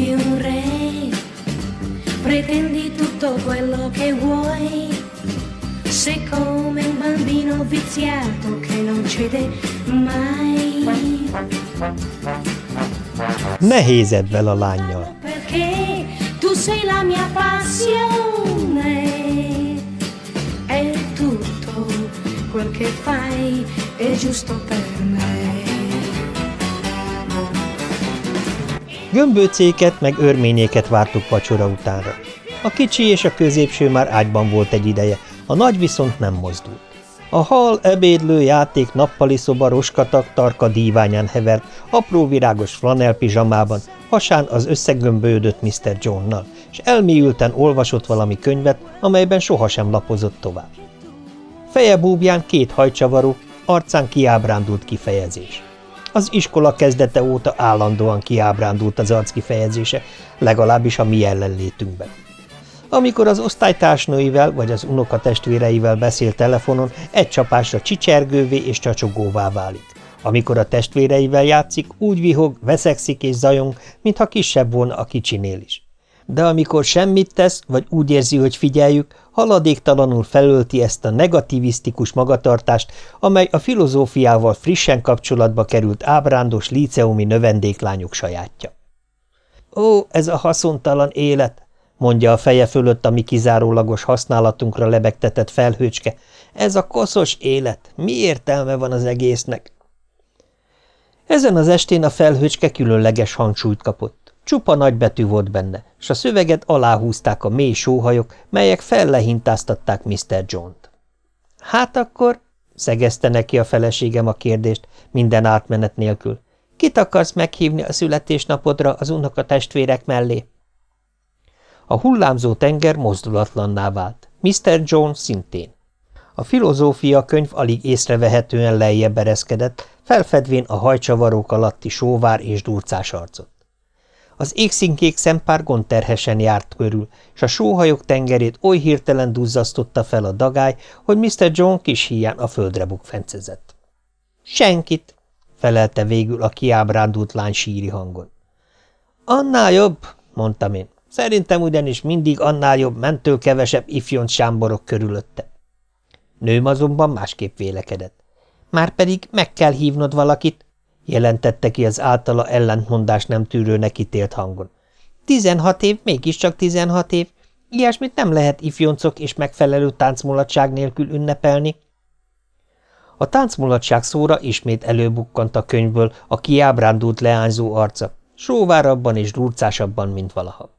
Diventi un re, pretendi tutto quello che vuoi. Sei come un bambino viziato che non cede mai. Nehéz ebben a lányjal. Perché tu sei la mia passione. E tutto quel che fai è giusto per me. Gömböcéket meg örményéket vártuk vacsora utánra. A kicsi és a középső már ágyban volt egy ideje, a nagy viszont nem mozdult. A hal, ebédlő, játék, nappali szoba, roskatag, tarka díványán hevert, apró virágos flanel pizsamában, hasán az összegömbölyödött Mr. Johnnal, és elmélyülten olvasott valami könyvet, amelyben sohasem lapozott tovább. Feje búbján két hajcsavaró, arcán kiábrándult kifejezés. Az iskola kezdete óta állandóan kiábrándult az arc kifejezése, legalábbis a mi jelenlétünkben. Amikor az osztálytársnőivel vagy az unokatestvéreivel beszél telefonon, egy csapásra csicsergővé és csacsogóvá válik. Amikor a testvéreivel játszik, úgy vihog, veszekszik és zajong, mintha kisebb volna a kicsinél is. De amikor semmit tesz, vagy úgy érzi, hogy figyeljük, haladéktalanul felölti ezt a negativisztikus magatartást, amely a filozófiával frissen kapcsolatba került ábrándos líceumi növendéklányok sajátja. Ó, ez a haszontalan élet! mondja a feje fölött a mi kizárólagos használatunkra lebegtetett felhőcske. Ez a koszos élet. Mi értelme van az egésznek? Ezen az estén a felhőcske különleges hangsúlyt kapott. Csupa nagybetű volt benne, és a szöveget aláhúzták a mély sóhajok, melyek fellehintáztatták Mr. John-t. Hát akkor, szegezte neki a feleségem a kérdést, minden átmenet nélkül, kit akarsz meghívni a születésnapodra az unokatestvérek mellé? A hullámzó tenger mozdulatlanná vált. Mr. Jones szintén. A filozófia könyv alig észrevehetően lejjebb ereszkedett, felfedvén a hajcsavarók alatti sóvár és durcás arcot. Az égszínkék szempár gondterhesen járt körül, és a sóhajok tengerét oly hirtelen duzzasztotta fel a dagály, hogy Mr. John kis híján a földre bukfencezett. – Senkit! – felelte végül a kiábrándult lány síri hangon. – Annál jobb! – mondtam én. Szerintem ugyanis mindig annál jobb mentől kevesebb ifjont sámborok körülötte. Nőm azonban másképp vélekedett. Márpedig meg kell hívnod valakit, jelentette ki az általa ellentmondás nem tűrőnek ítélt hangon. Tizenhat év, mégiscsak tizenhat év, ilyesmit nem lehet ifjoncok és megfelelő táncmulatság nélkül ünnepelni. A táncmulatság szóra ismét előbukkant a könyvből a kiábrándult leányzó arca, sóvárabban és durcásabban, mint valaha.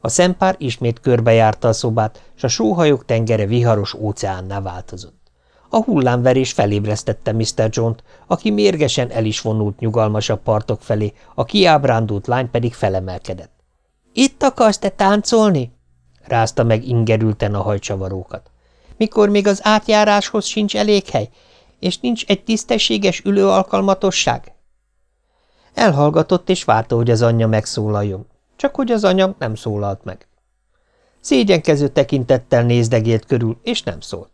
A szempár ismét körbejárta a szobát, s a sóhajok tengere viharos óceánná változott. A hullámverés felébresztette Mr. John-t, aki mérgesen el is vonult nyugalmasabb partok felé, a kiábrándult lány pedig felemelkedett. – Itt akarsz te táncolni? – rázta meg ingerülten a hajcsavarókat. – Mikor még az átjáráshoz sincs elég hely, és nincs egy tisztességes ülőalkalmatosság? Elhallgatott és várta, hogy az anyja megszólaljon csak hogy az anya nem szólalt meg. Szégyenkező tekintettel nézdegélt körül, és nem szólt.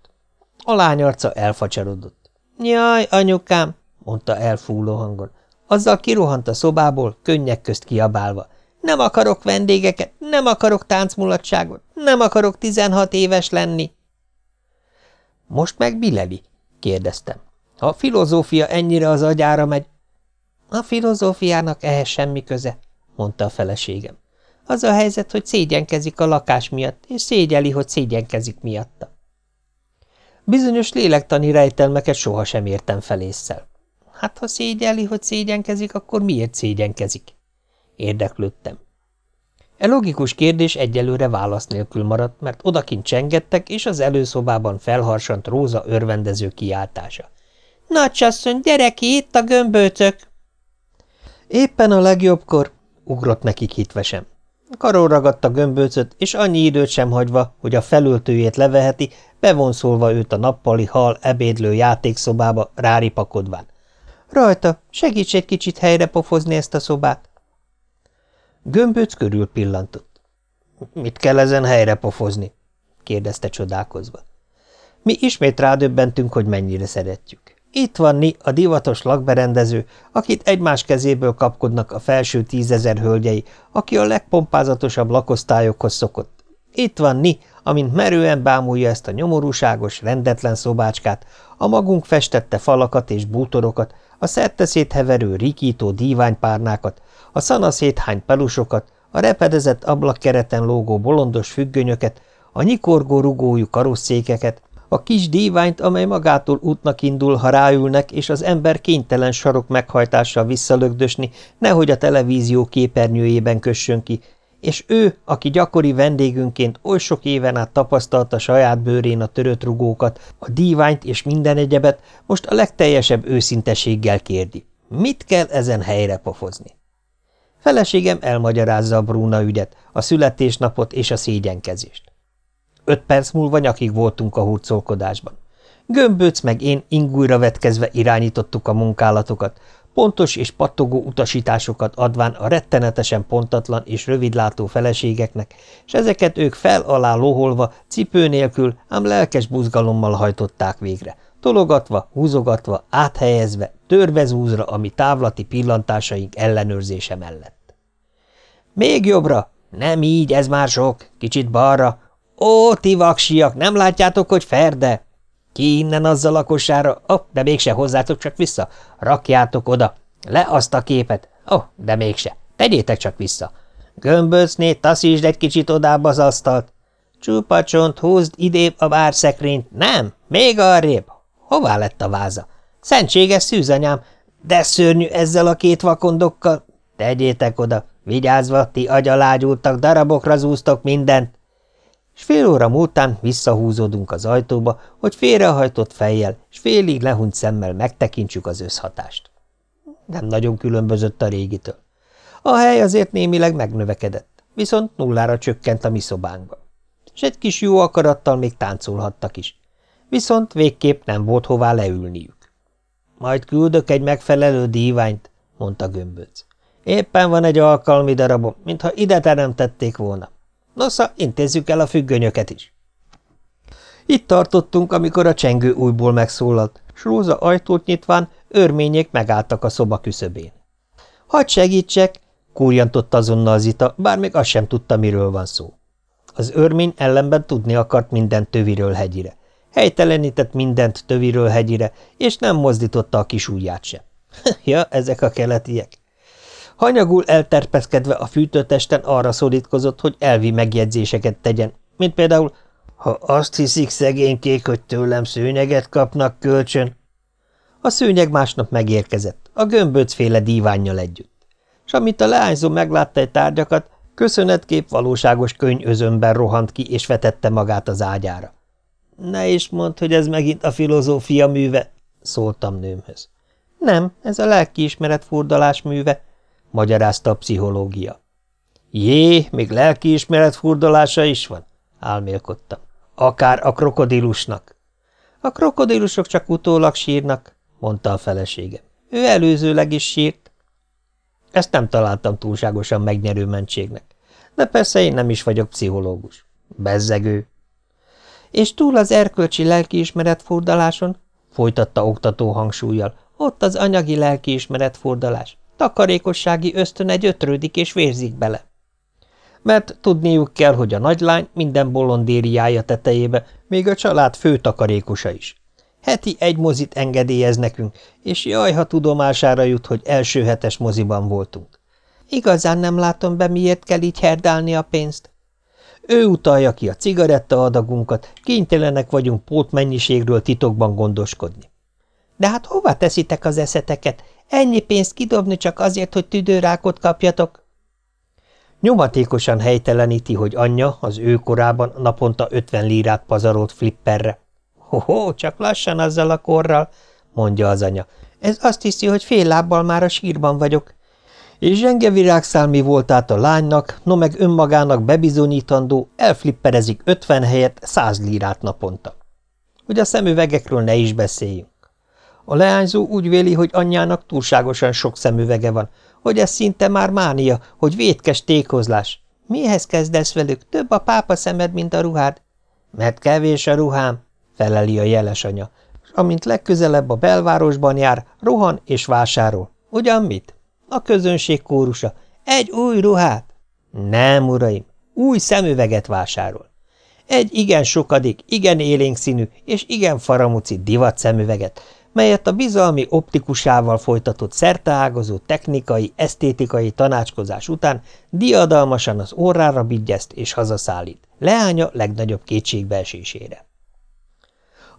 A lány arca elfacsarodott. – Jaj, anyukám! – mondta elfúló hangon. Azzal kirohant a szobából, könnyek közt kiabálva. – Nem akarok vendégeket, nem akarok táncmulatságot, nem akarok tizenhat éves lenni! – Most meg Bilevi? – kérdeztem. – Ha a filozófia ennyire az agyára megy… – A filozófiának ehhez semmi köze – mondta a feleségem. Az a helyzet, hogy szégyenkezik a lakás miatt, és szégyeli, hogy szégyenkezik miatta. Bizonyos lélektani rejtelmeket sohasem értem felésszel. Hát, ha szégyeli, hogy szégyenkezik, akkor miért szégyenkezik? Érdeklődtem. E logikus kérdés egyelőre válasz nélkül maradt, mert odakint csengettek, és az előszobában felharsant Róza örvendező kiáltása. – Nagycsasszony, gyere itt a gömböcök! Éppen a legjobbkor, ugrott nekik hitvesem. Karol ragadta gömböcöt, és annyi időt sem hagyva, hogy a felöltőjét leveheti, bevonszolva őt a nappali hal ebédlő játékszobába, ráripakodván. Rajta, segíts egy kicsit helyre pofozni ezt a szobát. Gömböc körül pillantott. Mit kell ezen helyre pofozni? kérdezte csodálkozva. Mi ismét rádöbbentünk, hogy mennyire szeretjük. Itt van Ni, a divatos lakberendező, akit egymás kezéből kapkodnak a felső tízezer hölgyei, aki a legpompázatosabb lakosztályokhoz szokott. Itt van Ni, amint merően bámulja ezt a nyomorúságos, rendetlen szobácskát, a magunk festette falakat és bútorokat, a szerteszét heverő, rikító díványpárnákat, a szanaszéthány pelusokat, a repedezett ablakkereten lógó bolondos függönyöket, a nyikorgó rugójú karosszékeket, a kis díványt, amely magától útnak indul, ha ráülnek, és az ember kénytelen sarok meghajtással visszalögdösni, nehogy a televízió képernyőjében kössön ki, és ő, aki gyakori vendégünként oly sok éven át tapasztalta saját bőrén a törött rugókat, a díványt és minden egyebet, most a legteljesebb őszinteséggel kérdi. Mit kell ezen helyre pofozni? Feleségem elmagyarázza a Bruna ügyet, a születésnapot és a szégyenkezést. Öt perc múlva nyakig voltunk a hurcolkodásban. Gömböc meg én ingújra vetkezve irányítottuk a munkálatokat, pontos és pattogó utasításokat adván a rettenetesen pontatlan és rövidlátó feleségeknek, és ezeket ők fel alá loholva, cipő nélkül, ám lelkes buzgalommal hajtották végre, tologatva, húzogatva, áthelyezve, törvezúzra a mi távlati pillantásaink ellenőrzése mellett. Még jobbra! Nem így, ez már sok, kicsit balra, Ó, ti vaksiak, nem látjátok, hogy ferde? Ki innen azzal a kosára? Oh, de mégse hozzátok csak vissza. Rakjátok oda. Le azt a képet. Oh, de mégse. Tegyétek csak vissza. Gömböcné, taszítsd egy kicsit odább az asztalt. Csupacsont, húzd idébb a bárszekrényt. Nem, még arrébb. Hová lett a váza? Szentséges szűzanyám, de szörnyű ezzel a két vakondokkal. Tegyétek oda, vigyázva, ti agyalágyultak, darabokra zúztok mindent és fél óra múltán visszahúzódunk az ajtóba, hogy félrehajtott fejjel és félig lehunyt szemmel megtekintsük az összhatást. Nem nagyon különbözött a régitől. A hely azért némileg megnövekedett, viszont nullára csökkent a mi szobánkba. És egy kis jó akarattal még táncolhattak is. Viszont végképp nem volt hová leülniük. Majd küldök egy megfelelő díványt, mondta gömböc. Éppen van egy alkalmi darabom, mintha ide teremtették volna. Nosza, intézzük el a függönyöket is. Itt tartottunk, amikor a csengő újból megszólalt, s Róza ajtót nyitván örmények megálltak a szoba küszöbén. – Hadd segítsek! – kúrjantott azonnal Zita, bár még azt sem tudta, miről van szó. Az örmény ellenben tudni akart mindent töviről hegyire. Helytelenített mindent töviről hegyire, és nem mozdította a kis ujját sem. ja, ezek a keletiek. Hanyagul elterpeszkedve a fűtőtesten arra szorítkozott, hogy elvi megjegyzéseket tegyen, mint például, ha azt hiszik szegénykék, hogy tőlem szőnyeget kapnak kölcsön. A szőnyeg másnap megérkezett, a gömböcféle dívánnyal együtt. És amit a leányzó meglátta egy tárgyakat, köszönetkép valóságos könyözömben rohant ki, és vetette magát az ágyára. Ne is mondd, hogy ez megint a filozófia műve, szóltam nőmhöz. Nem, ez a lelkiismeret furdalás műve, magyarázta a pszichológia. Jé, még lelkiismeret furdalása is van, álmélkodtam. Akár a krokodilusnak. A krokodilusok csak utólag sírnak, mondta a feleségem. Ő előzőleg is sírt. Ezt nem találtam túlságosan megnyerő mentségnek, de persze én nem is vagyok pszichológus. Bezzegő. És túl az erkölcsi lelkiismeret furdaláson, folytatta oktató hangsúlyjal, ott az anyagi lelkiismeret furdalás. Takarékossági ösztön egy ötrődik és vérzik bele. Mert tudniuk kell, hogy a nagylány minden bolondériája tetejébe, még a család fő takarékosa is. Heti egy mozit engedélyez nekünk, és jaj, ha tudomására jut, hogy első hetes moziban voltunk. Igazán nem látom be, miért kell így herdálni a pénzt. Ő utalja ki a cigaretta adagunkat, kénytelenek vagyunk pótmennyiségről titokban gondoskodni. De hát hova teszitek az eszeteket? Ennyi pénzt kidobni csak azért, hogy tüdőrákot kapjatok? Nyomatékosan helyteleníti, hogy anyja az ő korában naponta ötven lírát pazarolt flipperre. Ho-ho, csak lassan azzal a korral, mondja az anya. Ez azt hiszi, hogy fél lábbal már a sírban vagyok. És zsenge virágszálmi volt át a lánynak, no meg önmagának bebizonyítandó, elflipperezik ötven helyett száz lírát naponta. Hogy a szemüvegekről ne is beszéljünk. A leányzó úgy véli, hogy anyjának túlságosan sok szemüvege van, hogy ez szinte már mánia, hogy vétkes tékozlás. Mihez kezdesz velük? Több a pápa szemed, mint a ruhád. Mert kevés a ruhám, feleli a jeles anya. amint legközelebb a belvárosban jár, rohan és vásárol. Ugyan mit? A közönség kórusa. Egy új ruhát? Nem, uraim, új szemüveget vásárol. Egy igen sokadik, igen élénk színű és igen faramuci divat szemüveget, melyet a bizalmi optikusával folytatott szerteágazó technikai, esztétikai tanácskozás után diadalmasan az orrára bigyeszt és hazaszállít, leánya legnagyobb kétségbeesésére.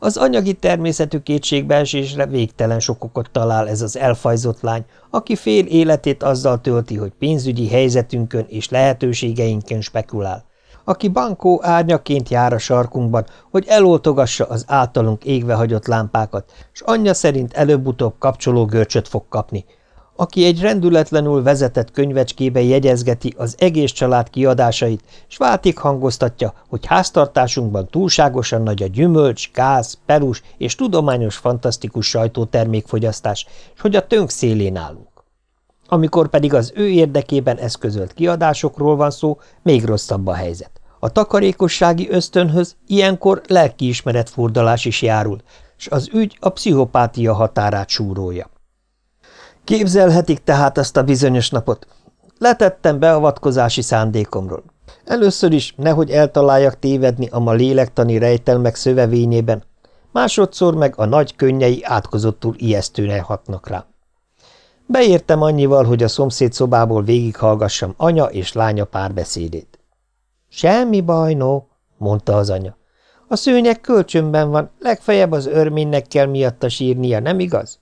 Az anyagi természetű kétségbeesésre végtelen sokokat talál ez az elfajzott lány, aki fél életét azzal tölti, hogy pénzügyi helyzetünkön és lehetőségeinken spekulál, aki bankó árnyaként jár a sarkunkban, hogy eloltogassa az általunk égve hagyott lámpákat, s anyja szerint előbb-utóbb kapcsoló görcsöt fog kapni, aki egy rendületlenül vezetett könyvecskébe jegyezgeti az egész család kiadásait, s váltig hangoztatja, hogy háztartásunkban túlságosan nagy a gyümölcs, gáz, perus és tudományos fantasztikus sajtótermékfogyasztás, és hogy a tönk szélén állunk. Amikor pedig az ő érdekében eszközölt kiadásokról van szó, még rosszabb a helyzet. A takarékossági ösztönhöz ilyenkor lelkiismeret furdalás is járul, s az ügy a pszichopátia határát súrolja. Képzelhetik tehát azt a bizonyos napot. Letettem beavatkozási szándékomról. Először is, nehogy eltaláljak tévedni a ma lélektani rejtelmek szövevényében, másodszor meg a nagy könnyei átkozottul ijesztően hatnak rá. Beértem annyival, hogy a szomszéd szobából végighallgassam anya és lánya párbeszédét. Semmi baj, no, mondta az anya. A szőnyeg kölcsönben van, legfeljebb az örménynek kell miatta sírnia, nem igaz?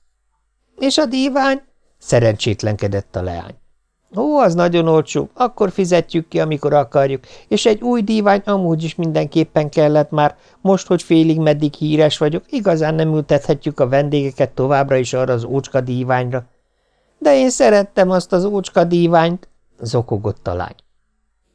És a dívány? Szerencsétlenkedett a leány. Ó, az nagyon olcsó, akkor fizetjük ki, amikor akarjuk, és egy új dívány amúgy is mindenképpen kellett már, most, hogy félig meddig híres vagyok, igazán nem ültethetjük a vendégeket továbbra is arra az ócska díványra. De én szerettem azt az ócska díványt, zokogott a lány.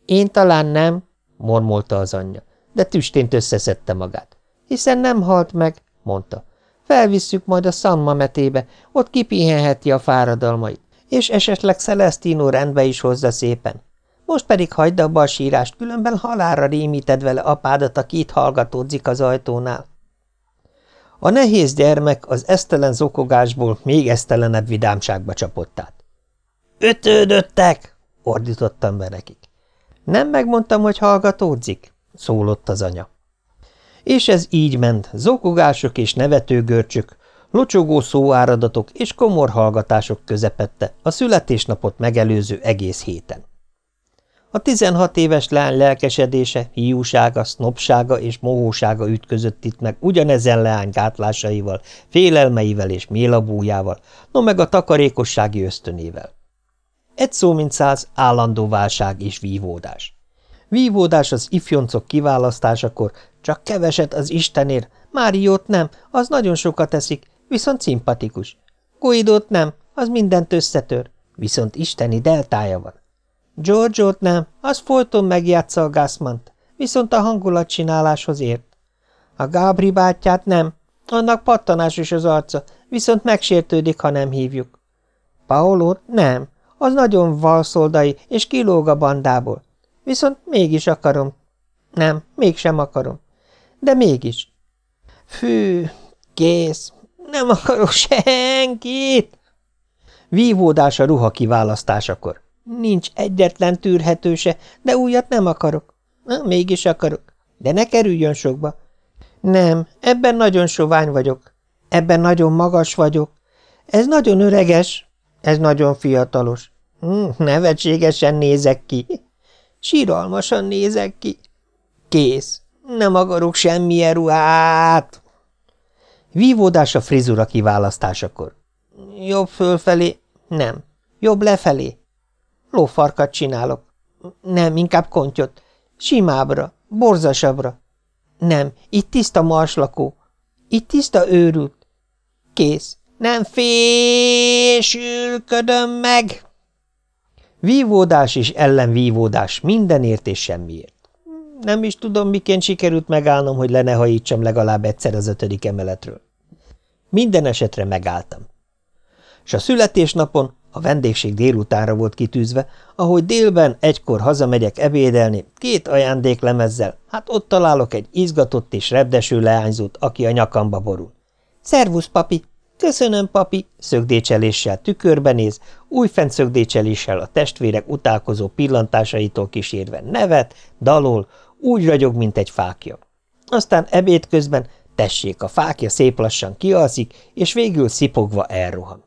Én talán nem, mormolta az anyja, de tüstént összeszedte magát. Hiszen nem halt meg, mondta. Felvisszük majd a szammametébe, ott kipihenheti a fáradalmait, és esetleg Celestino rendbe is hozza szépen. Most pedig hagyd abba a sírást, különben halára rémíted vele apádat, aki itt hallgatódzik az ajtónál. A nehéz gyermek az esztelen zokogásból még esztelenebb vidámságba csapott át. – Ötődöttek! – ordítottam be nekik. – Nem megmondtam, hogy hallgatódzik? – szólott az anya. És ez így ment, zokogások és nevetőgörcsök, locsogó szóáradatok és komor hallgatások közepette a születésnapot megelőző egész héten. A tizenhat éves lány lelkesedése, hiúsága, sznopsága és mohósága ütközött itt meg ugyanezen leány gátlásaival, félelmeivel és mélabújával, no meg a takarékossági ösztönével. Egy szó mint száz állandó válság és vívódás. Vívódás az ifjoncok kiválasztásakor, csak keveset az Istenér, Máriót nem, az nagyon sokat teszik, viszont szimpatikus. Guidót nem, az mindent összetör, viszont isteni deltája van. George-ot nem, az folyton megjátsza a Gassmant, viszont a hangulatcsináláshoz ért. A Gábri bátyát nem, annak pattanásos az arca, viszont megsértődik, ha nem hívjuk. Paolót nem, az nagyon valszoldai, és kilóg a bandából. Viszont mégis akarom. Nem, mégsem akarom. De mégis. Fű, kész, nem akarok senkit! Vívódás a ruha kiválasztásakor. Nincs egyetlen tűrhetőse, de újat nem akarok. Na, mégis akarok. De ne kerüljön sokba. Nem, ebben nagyon sovány vagyok. Ebben nagyon magas vagyok. Ez nagyon öreges. Ez nagyon fiatalos. Hm, nevetségesen nézek ki. Síralmasan nézek ki. Kész. Nem akarok semmilyen ruhát. Vívódás a frizura kiválasztásakor. Jobb fölfelé? Nem. Jobb lefelé? Lófarkat csinálok. Nem, inkább kontyot. Simábbra, borzasabbra. Nem, itt tiszta marslakó. Itt tiszta őrült. Kész. Nem fésülködöm meg! Vívódás és ellenvívódás mindenért és semmiért. Nem is tudom, miként sikerült megállnom, hogy le ne hajítsam legalább egyszer az ötödik emeletről. Minden esetre megálltam. S a születésnapon a vendégség délutánra volt kitűzve, ahogy délben egykor hazamegyek ebédelni, két ajándéklemezzel, hát ott találok egy izgatott és repdeső leányzót, aki a nyakamba borul. Szervusz, papi! Köszönöm, papi! Szögdécseléssel tükörben néz, újfent szögdécseléssel a testvérek utálkozó pillantásaitól kísérve nevet, dalol, úgy ragyog, mint egy fákja. Aztán ebéd közben, tessék, a fákja szép lassan kialszik, és végül szipogva elrohan.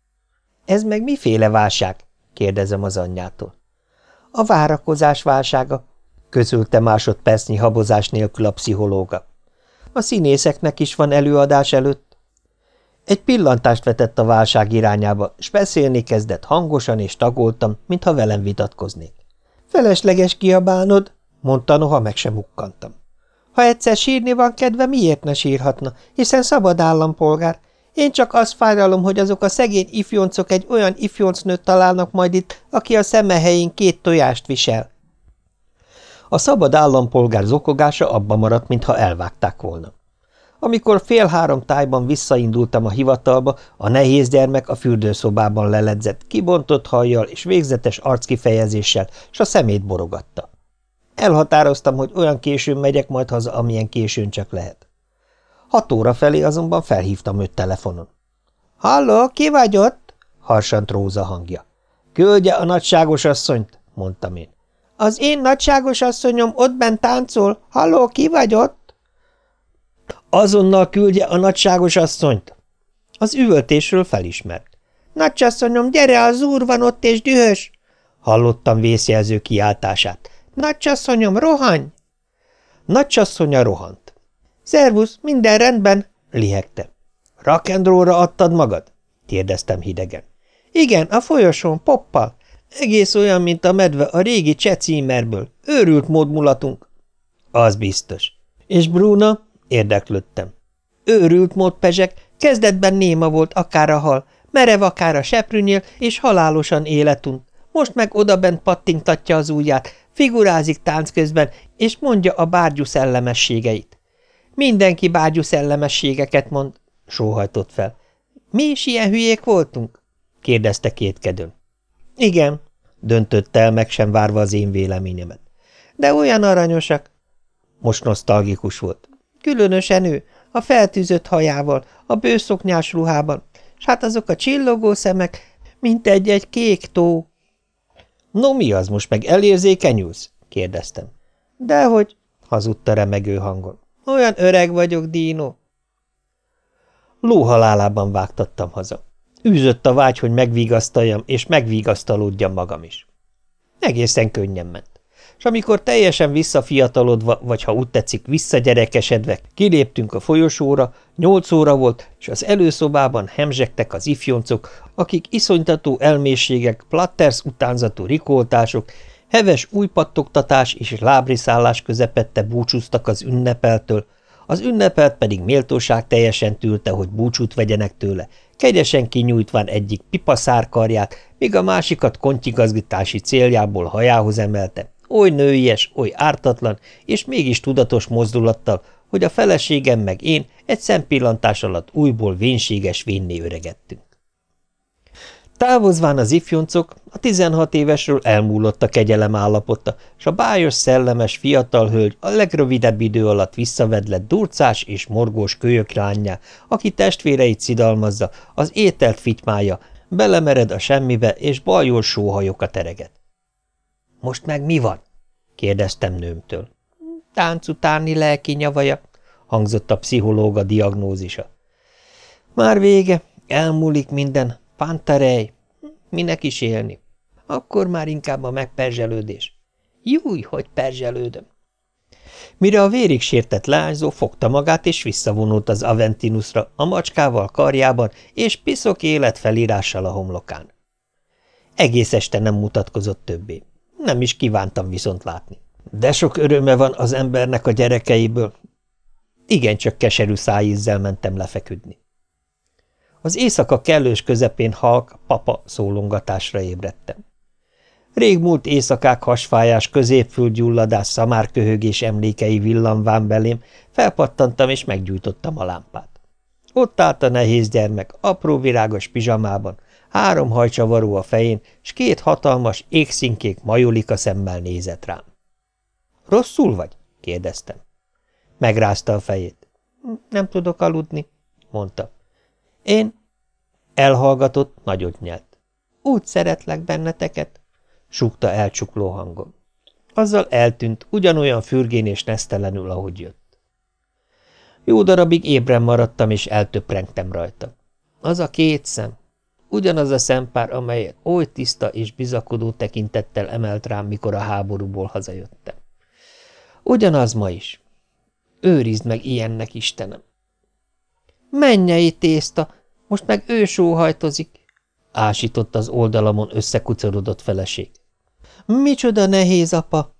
– Ez meg miféle válság? – kérdezem az anyjától. – A várakozás válsága – közölte másodpercnyi habozás nélkül a pszichológa. – A színészeknek is van előadás előtt. Egy pillantást vetett a válság irányába, s beszélni kezdett hangosan, és tagoltam, mintha velem vitatkoznék. – Felesleges kiabálnod – mondta, noha meg sem ukkantam. Ha egyszer sírni van kedve, miért ne sírhatna, hiszen szabad állampolgár. Én csak azt fájlalom, hogy azok a szegény ifjoncok egy olyan ifjoncnőt találnak majd itt, aki a szeme helyén két tojást visel. A szabad állampolgár zokogása abba maradt, mintha elvágták volna. Amikor fél három tájban visszaindultam a hivatalba, a nehéz gyermek a fürdőszobában leledzett, kibontott hajjal és végzetes arckifejezéssel, s a szemét borogatta. Elhatároztam, hogy olyan későn megyek majd haza, amilyen későn csak lehet. Hat óra felé azonban felhívtam őt telefonon. – Halló, ki vagy ott? – harsant Róza hangja. – Küldje a nagyságos asszonyt – mondtam én. – Az én nagyságos asszonyom ott bent táncol. Halló, ki vagy ott? – Azonnal küldje a nagyságos asszonyt! Az üvöltésről felismert. – Nagycsasszonyom, gyere, az úr van ott és dühös! Hallottam vészjelző kiáltását. Nagycsasszonyom, rohanj! Nagycsasszonya rohant. Szervusz, minden rendben, lihegte. Rakendróra adtad magad? kérdeztem hidegen. Igen, a folyosón, poppal. Egész olyan, mint a medve a régi cseh címerből. Őrült mód. Az biztos. És Bruna? Érdeklődtem. Őrült mód kezdetben néma volt akár a hal, merev akár a seprűnyél, és halálosan életunt. Most meg odabent pattintatja az ujját, Figurázik tánc közben, és mondja a bárgyú szellemességeit. Mindenki bárgyú szellemességeket mond, sóhajtott fel. Mi is ilyen hülyék voltunk? kérdezte kétkedőn. Igen, döntötte el meg sem várva az én véleményemet. De olyan aranyosak. Most nosztalgikus volt. Különösen ő, a feltűzött hajával, a bőszoknyás ruhában, s hát azok a csillogó szemek, mint egy-egy kék tó. No mi az, most meg elérzékenyülsz? kérdeztem. Dehogy, hazudta remegő hangon. Olyan öreg vagyok, Dino. Lóhalálában vágtattam haza. Űzött a vágy, hogy megvigasztaljam, és megvigasztalódjam magam is. Egészen könnyen ment és amikor teljesen visszafiatalodva, vagy ha úgy tetszik, visszagyerekesedve, kiléptünk a folyosóra, nyolc óra volt, és az előszobában hemzsegtek az ifjoncok, akik iszonytató elmészségek, platters utánzatú rikoltások, heves újpattogtatás és lábriszállás közepette búcsúztak az ünnepeltől, az ünnepelt pedig méltóság teljesen tűlte, hogy búcsút vegyenek tőle, kegyesen kinyújtván egyik pipaszárkarját, míg a másikat kontyigazgitási céljából hajához emelte, oly nőies, oly ártatlan, és mégis tudatos mozdulattal, hogy a feleségem meg én egy szempillantás alatt újból vénséges vénné öregettünk. Távozván az ifjoncok, a tizenhat évesről elmúlott a kegyelem állapota, s a bájos, szellemes fiatal hölgy a legrövidebb idő alatt visszavedlett durcás és morgós kölyök lányá, aki testvéreit szidalmazza, az ételt fitymája, belemered a semmibe, és baljós sóhajokat ereget. Most meg mi van? kérdeztem nőmtől. Tánc utáni lelki nyavaja, hangzott a pszichológa diagnózisa. Már vége, elmúlik minden, pantarej, minek is élni. Akkor már inkább a megperzselődés. Júj, hogy perzselődöm. Mire a vérig sértett leányzó fogta magát, és visszavonult az Aventinusra, a macskával karjában, és piszok élet felírással a homlokán. Egész este nem mutatkozott többé. Nem is kívántam viszont látni. De sok öröme van az embernek a gyerekeiből. Igen, csak keserű szájízzel mentem lefeküdni. Az éjszaka kellős közepén halk, papa szólongatásra ébredtem. Régmúlt éjszakák hasfájás, középfülgyulladás, szamárköhögés emlékei villamván belém, felpattantam és meggyújtottam a lámpát. Ott állt a nehéz gyermek, apró virágos pizsamában, három hajcsavaró a fején, s két hatalmas, égszínkék majolika szemmel nézett rám. – Rosszul vagy? – kérdeztem. Megrázta a fejét. – Nem tudok aludni – mondta. Én elhallgatott, nagyot nyelt. Úgy szeretlek benneteket, súgta elcsukló hangon. Azzal eltűnt, ugyanolyan fürgén és nesztelenül, ahogy jött. Jó darabig ébren maradtam, és eltöprengtem rajta. Az a két szem, ugyanaz a szempár, amelyet oly tiszta és bizakodó tekintettel emelt rám, mikor a háborúból hazajöttem. Ugyanaz ma is. Őrizd meg ilyennek, Istenem! Mennyei tészta, most meg ő sóhajtozik, ásított az oldalamon összekucorodott feleség. Micsoda nehéz, apa!